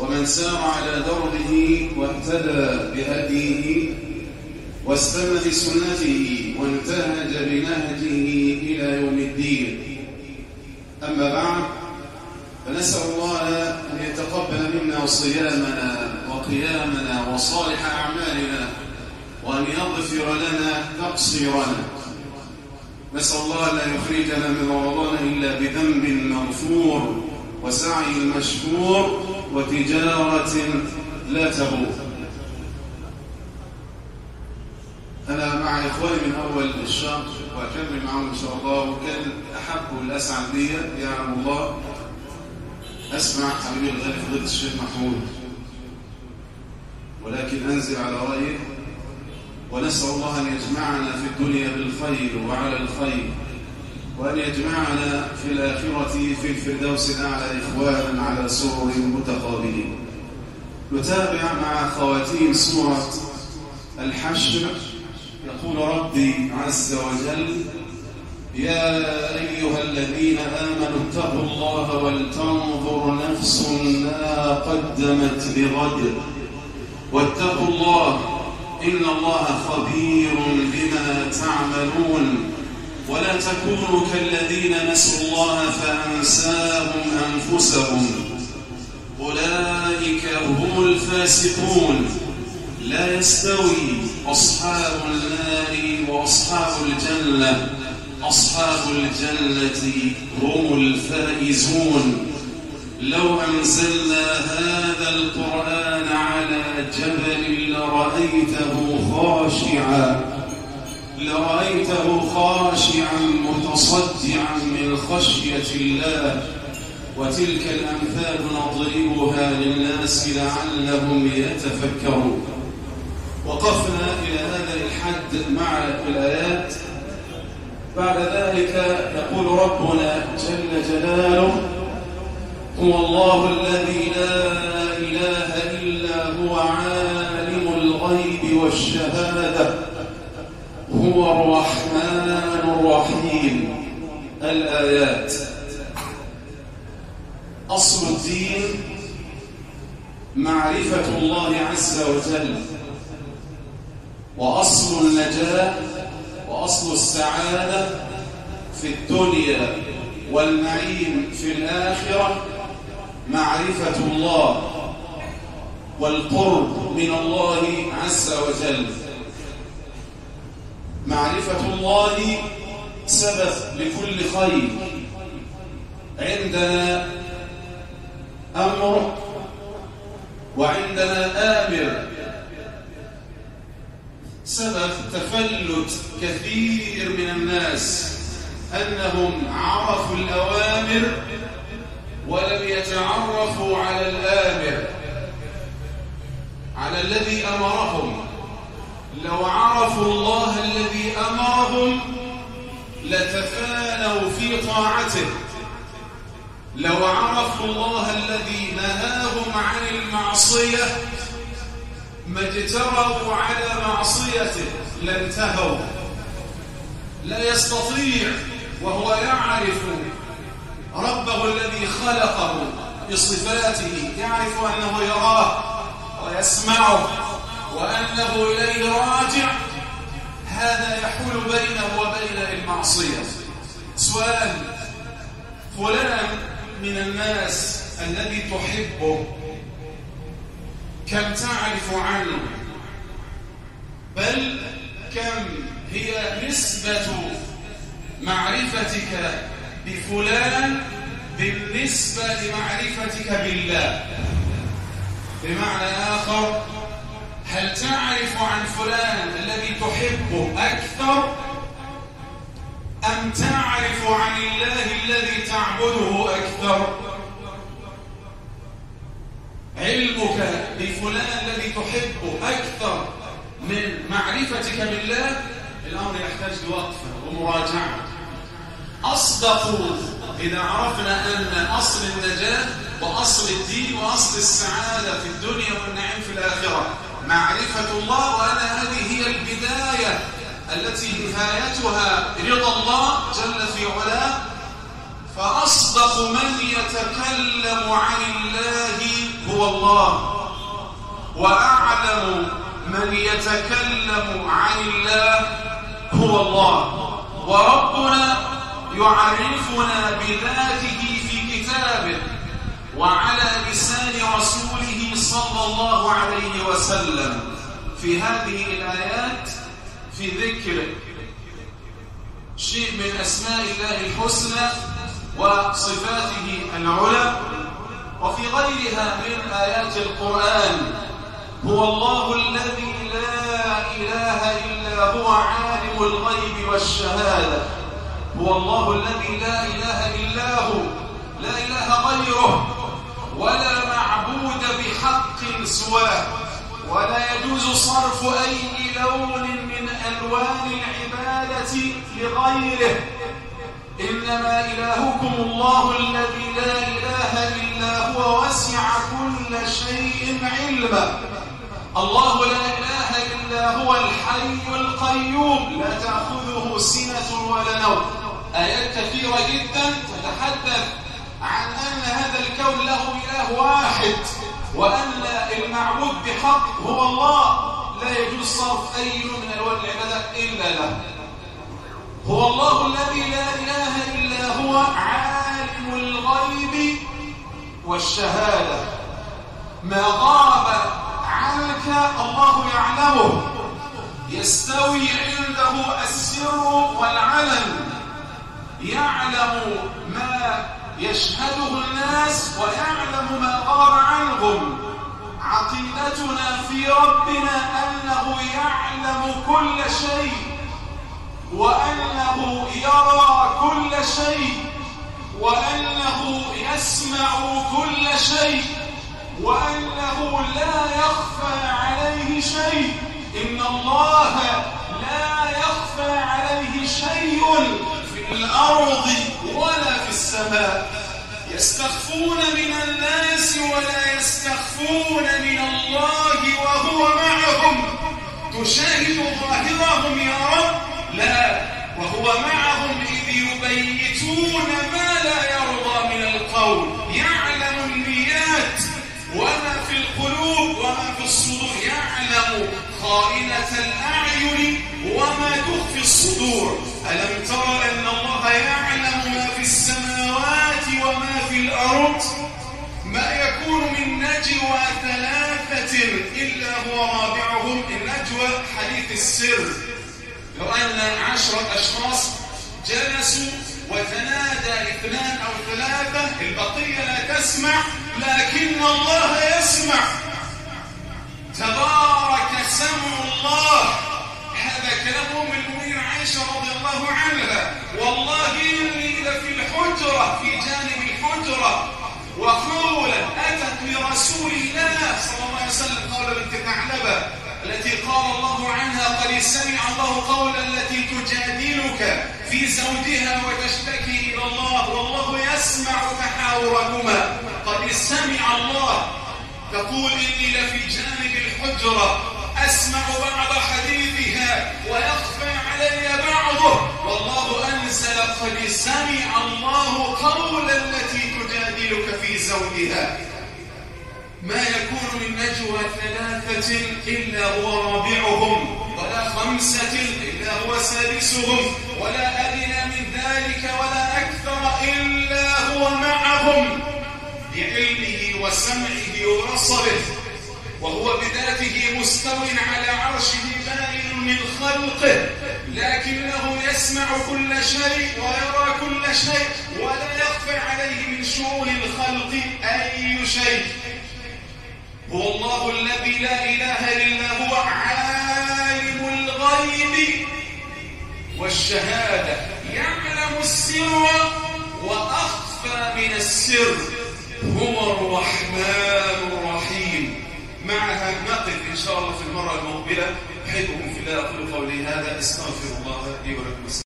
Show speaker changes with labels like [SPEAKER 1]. [SPEAKER 1] ومن سار على دربه واهتدى بهديه واستنى بسنته وانتهج بنهجه إلى يوم الدين أما بعد فنسأل الله أن يتقبل منا صيامنا وقيامنا وصالح أعمالنا وأن يغفر لنا تقصيرنا نسأل الله لا يخرجنا من رمضان إلا بذنب مغفور وسعي مشكور وتجارة لا تبو أنا مع إخواني من أول الشهر وأكمل معهم إن شاء الله وكان أحب الأسعد لي يعلم الله أسمع حبيبي الغالي فضيلة الشيخ محمود ولكن أنزل على رأيه ونسأل الله أن يجمعنا في الدنيا بالخير وعلى الخير وأن يجمعنا في الآخرة في الفردوس الأعلى إخوانا على سرر متقابلين نتابع مع خواتيم سورة الحشر يقول ربي عز وجل يا أيها الذين آمنوا اتقوا الله ولتنظر نفس ما قدمت لغد واتقوا الله إن الله خبير بما تعملون ولا تكونوا كالذين نسوا الله فأنساهم أنفسهم أولئك هم الفاسقون لا يستوي أصحاب النار وأصحاب الجنة أصحاب الجنة هم الفائزون لو أنزلنا هذا القرآن على جبل لرأيته خاشعاً لرأيته خاشعا متصدعا من خشية الله وتلك الأمثال نضربها للناس لعلهم يتفكرون وقفنا إلى هذا الحد مع الآيات بعد ذلك يقول ربنا جل جلاله هو الله الذي لا إله إلا هو عالم الغيب والشهادة هو الرحمن الرحيم الآيات أصل الدين معرفة الله عز وجل وأصل النجاة وأصل السعادة في الدنيا والنعيم في الآخرة معرفة الله والقرب من الله عز وجل معرفة الله سبب لكل خير عندنا أمر وعندنا آمر سبب تفلت كثير من الناس أنهم عرفوا الأوامر ولم يتعرفوا على الآمر على الذي أمرهم لو عرفوا الله الذي أمرهم لتفانوا في طاعته لو عرفوا الله الذي نهاهم عن المعصية ما اجتروا على معصيته لانتهوا لا يستطيع وهو يعرف ربه الذي خلقه بصفاته يعرف أنه يراه ويسمعه وأنه إليه راجع هذا يحول بينه وبين المعصية سؤال فلان من الناس الذي تحبه كم تعرف عنه بل كم هي نسبة معرفتك بفلان بالنسبة لمعرفتك بالله بمعنى آخر هل تعرف عن فلان الذي تحبه أكثر أم تعرف عن الله الذي تعبده أكثر علمك بفلان الذي تحبه أكثر من معرفتك بالله الأمر يحتاج لوقفة ومراجعة أصدق إذا عرفنا أن أصل النجاة وأصل الدين وأصل السعادة في الدنيا والنعيم في الآخرة معرفة الله وأن هذه هي البداية التي نهايتها رضا الله جل في علاه فأصدق من يتكلم عن الله هو الله وأعلم من يتكلم عن الله هو الله وربنا يعرفنا بذاته في كتابه وعلى لسان رسوله صلى الله عليه وسلم في هذه الآيات في ذكر شيء من أسماء الله الحسنى وصفاته العلى وفي غيرها من آيات القرآن هو الله الذي لا إله إلا هو عالم الغيب والشهادة هو الله الذي لا إله إلا هو لا إله غيره ولا معبود بحق سواه ولا يجوز صرف أي لون من ألوان العبادة لغيره إنما إلهكم الله الذي لا إله إلا هو وسع كل شيء علما الله لا إله إلا هو الحي القيوم لا تأخذه سنة ولا نوم آيات كثيرة جدا تتحدث عن أن هذا الكون له إله واحد وأن المعبود بحق هو الله لا يجوز صرف أي نوع من أنواع العبادة إلا له هو الله الذي لا إله إلا هو عالم الغيب والشهادة ما غاب عنك الله يعلمه يستوي عنده السر والعلن يعلم ما يشهده الناس ويعلم ما قال عنهم عقيدتنا في ربنا أنه يعلم كل شيء وأنه يرى كل شيء وأنه يسمع كل شيء وأنه لا يخفى عليه شيء إن الله لا يخفى عليه شيء في الأرض ولا السماء يستخفون من الناس ولا يستخفون من الله وهو معهم تشاهد ظاهرهم يا رب لا وهو معهم إذ يبيتون ما لا يرضى من القول يعلم النيات وما في القلوب وما في الصدور يعلم خائنة الأعين وما تخفي الصدور ألم تر أن الله يعلم الأرض ما يكون من نجوى ثلاثة إلا هو رابعهم النجوى حديث السر لو أن عشرة أشخاص جلسوا وتنادى اثنان أو ثلاثة البقية لا تسمع لكن الله يسمع تبارك سمع الله هذا كلام من المؤمنين عائشة رضي الله عنها وقولا أتت لرسول الله صلى الله عليه وسلم قول بنت ثعلبة التي قال الله عنها قد سمع الله قولا التي تجادلك في زوجها وتشتكي إلى الله والله يسمع تحاوركما قد سمع الله تقول إني لفي جانب الحجرة أسمع بعض حديثها ويخفى علي بعضه والله أنزل قد سمع الله قولا التي تجادلك في زوجها ما يكون من نجوى ثلاثة إلا هو رابعهم ولا خمسة إلا هو سادسهم ولا أدنى من ذلك ولا أكثر إلا هو معهم بعلمه وسمعه ورصبه وهو بذاته مستو على عرشه بائن من خلقه لكنه يسمع كل شيء ويرى كل شيء ولا يخفى عليه من شؤون الخلق أي شيء هو الله الذي لا إله إلا هو عالم الغيب والشهادة يعلم السر وأخفى من السر هو الرحمن شاء الله في المرة المقبلة أحبكم في الله أقول قولي هذا أستغفر الله لي ولكم